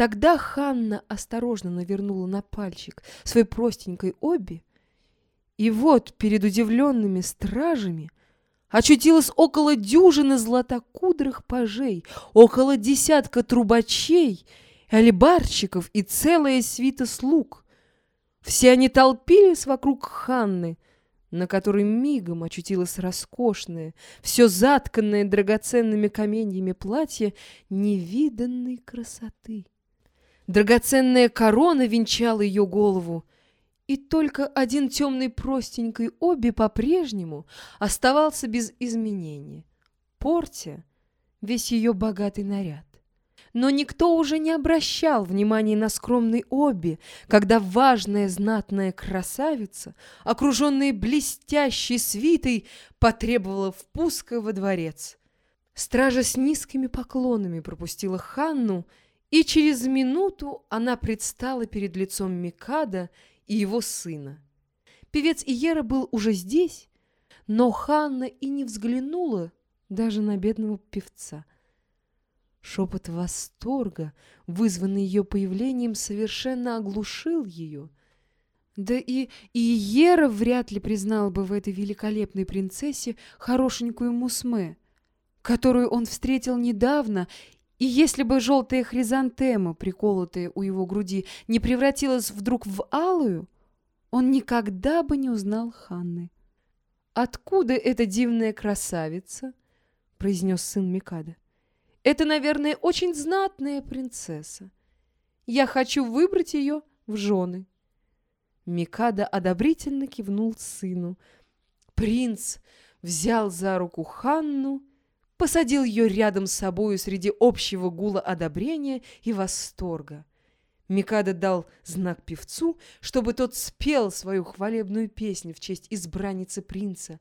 Тогда Ханна осторожно навернула на пальчик своей простенькой обе, и вот перед удивленными стражами очутилось около дюжины златокудрых пажей, около десятка трубачей, альбарщиков и целая свита слуг. Все они толпились вокруг Ханны, на которой мигом очутилось роскошное, все затканное драгоценными каменьями платье невиданной красоты. Драгоценная корона венчала ее голову, и только один темный простенький оби по-прежнему оставался без изменения, портя весь ее богатый наряд. Но никто уже не обращал внимания на скромный оби, когда важная знатная красавица, окруженная блестящей свитой, потребовала впуска во дворец. Стража с низкими поклонами пропустила Ханну, и через минуту она предстала перед лицом Микада и его сына. Певец Иера был уже здесь, но Ханна и не взглянула даже на бедного певца. Шепот восторга, вызванный ее появлением, совершенно оглушил ее. Да и Иера вряд ли признал бы в этой великолепной принцессе хорошенькую Мусме, которую он встретил недавно и если бы желтая хризантема, приколотая у его груди, не превратилась вдруг в алую, он никогда бы не узнал Ханны. «Откуда эта дивная красавица?» — произнес сын Микада. «Это, наверное, очень знатная принцесса. Я хочу выбрать ее в жены». Микада одобрительно кивнул сыну. Принц взял за руку Ханну посадил ее рядом с собою среди общего гула одобрения и восторга. Микада дал знак певцу, чтобы тот спел свою хвалебную песню в честь избранницы принца.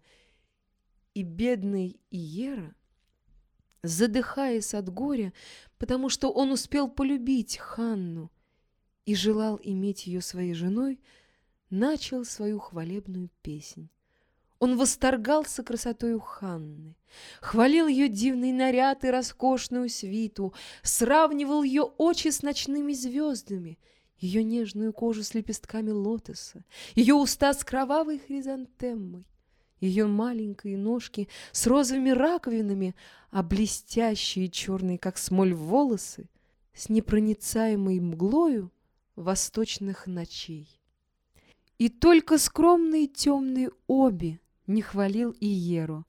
И бедный Иера, задыхаясь от горя, потому что он успел полюбить Ханну и желал иметь ее своей женой, начал свою хвалебную песнь. Он восторгался красотою Ханны, хвалил ее дивный наряд и роскошную свиту, сравнивал ее очи с ночными звездами, ее нежную кожу с лепестками лотоса, ее уста с кровавой хризантемой, ее маленькие ножки с розовыми раковинами, а блестящие черные, как смоль, волосы с непроницаемой мглою восточных ночей. И только скромные темные обе не хвалил Иеру.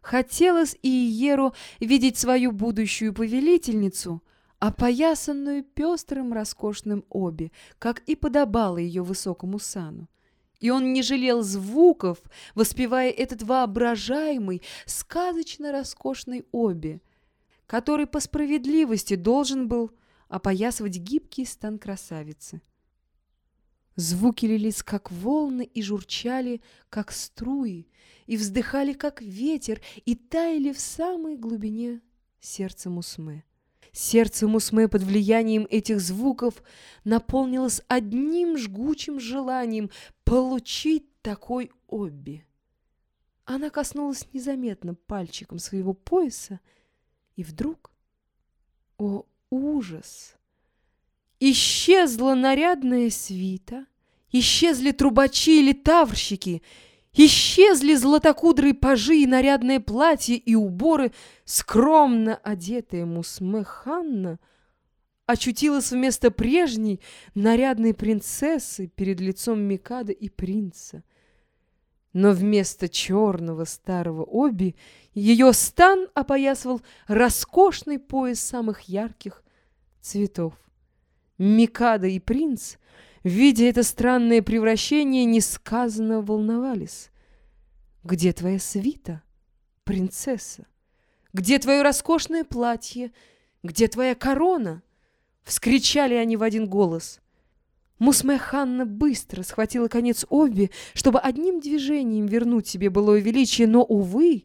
Хотелось Иеру видеть свою будущую повелительницу, опоясанную пестрым роскошным оби, как и подобало ее высокому сану. И он не жалел звуков, воспевая этот воображаемый, сказочно роскошный оби, который по справедливости должен был опоясывать гибкий стан красавицы. Звуки лились, как волны, и журчали, как струи, и вздыхали, как ветер, и таяли в самой глубине сердца Мусме. Сердце Мусме под влиянием этих звуков наполнилось одним жгучим желанием получить такой обби. Она коснулась незаметно пальчиком своего пояса, и вдруг, о ужас! Исчезла нарядная свита, исчезли трубачи или таврщики, исчезли златокудрые пажи и нарядное платье и уборы, скромно одетая Мусме Ханна очутилась вместо прежней нарядной принцессы перед лицом Микада и принца. Но вместо черного старого оби ее стан опоясывал роскошный пояс самых ярких цветов. Микада и принц, видя это странное превращение, несказанно волновались. «Где твоя свита, принцесса? Где твое роскошное платье? Где твоя корона?» Вскричали они в один голос. Мусме Ханна быстро схватила конец Обби, чтобы одним движением вернуть себе былое величие, но, увы,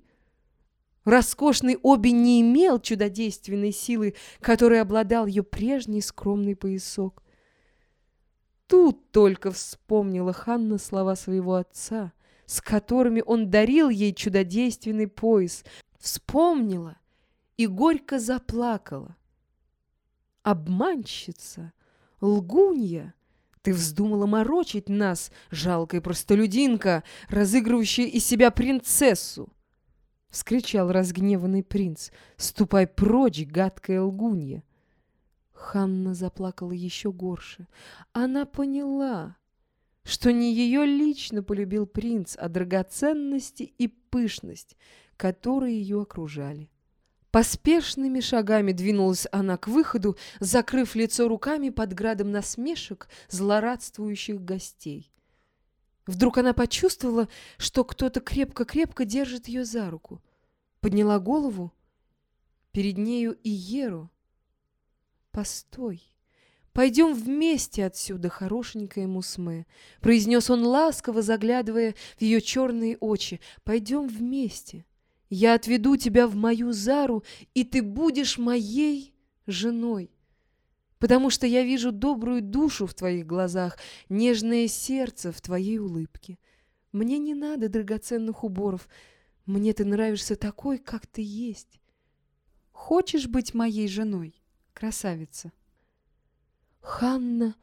Роскошный Оби не имел чудодейственной силы, которой обладал ее прежний скромный поясок. Тут только вспомнила Ханна слова своего отца, с которыми он дарил ей чудодейственный пояс. Вспомнила и горько заплакала. обманщица, лгунья, ты вздумала морочить нас, жалкая простолюдинка, разыгрывающая из себя принцессу. — вскричал разгневанный принц. «Ступай прочь, гадкая лгунья!» Ханна заплакала еще горше. Она поняла, что не ее лично полюбил принц, а драгоценности и пышность, которые ее окружали. Поспешными шагами двинулась она к выходу, закрыв лицо руками под градом насмешек злорадствующих гостей. Вдруг она почувствовала, что кто-то крепко-крепко держит ее за руку. Подняла голову. Перед нею и Еру. «Постой! Пойдем вместе отсюда, хорошенькая Мусме!» произнес он ласково, заглядывая в ее черные очи. «Пойдем вместе!» Я отведу тебя в мою Зару, и ты будешь моей женой. Потому что я вижу добрую душу в твоих глазах, нежное сердце в твоей улыбке. Мне не надо драгоценных уборов. Мне ты нравишься такой, как ты есть. Хочешь быть моей женой, красавица? Ханна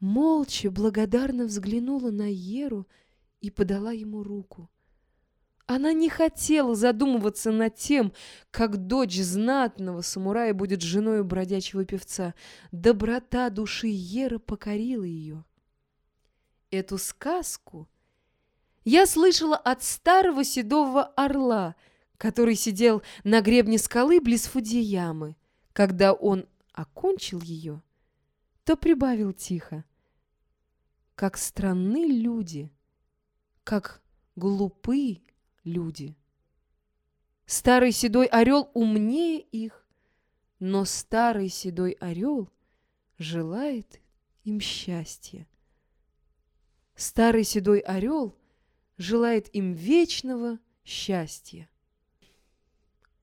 молча, благодарно взглянула на Еру и подала ему руку. Она не хотела задумываться над тем, как дочь знатного самурая будет женой бродячего певца. Доброта души Ера покорила ее. Эту сказку я слышала от старого седого орла, который сидел на гребне скалы близ Фудзиямы. Когда он окончил ее, то прибавил тихо. Как странны люди, как глупы люди. Старый седой орел умнее их, но старый седой орел желает им счастья. Старый седой орел желает им вечного счастья.